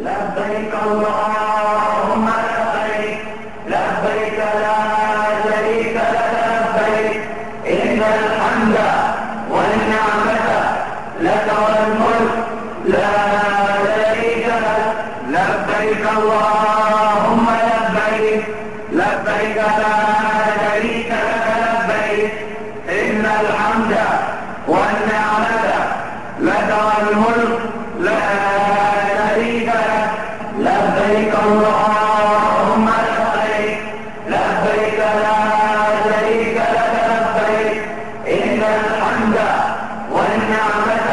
لبيك اللهم لبيك لبيك لا شريك لك لبيك. إن الحمد والنعمة لك والملك لا شريك لك. لبيك اللهم لبيك لبيك لا إن الحمد والنعمة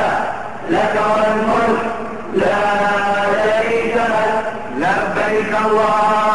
لك والملك لا شريك لك لبيك اللهم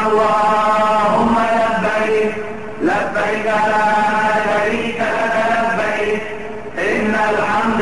اللهم لبيك لبيك لا شريك لك لبيك. إن الحمد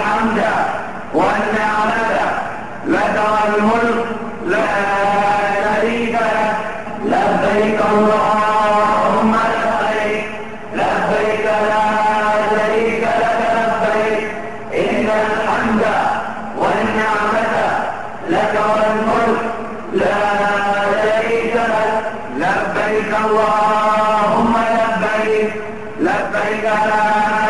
لك والملك لا شريك لك لبيك اللهم لبيك لبيك لا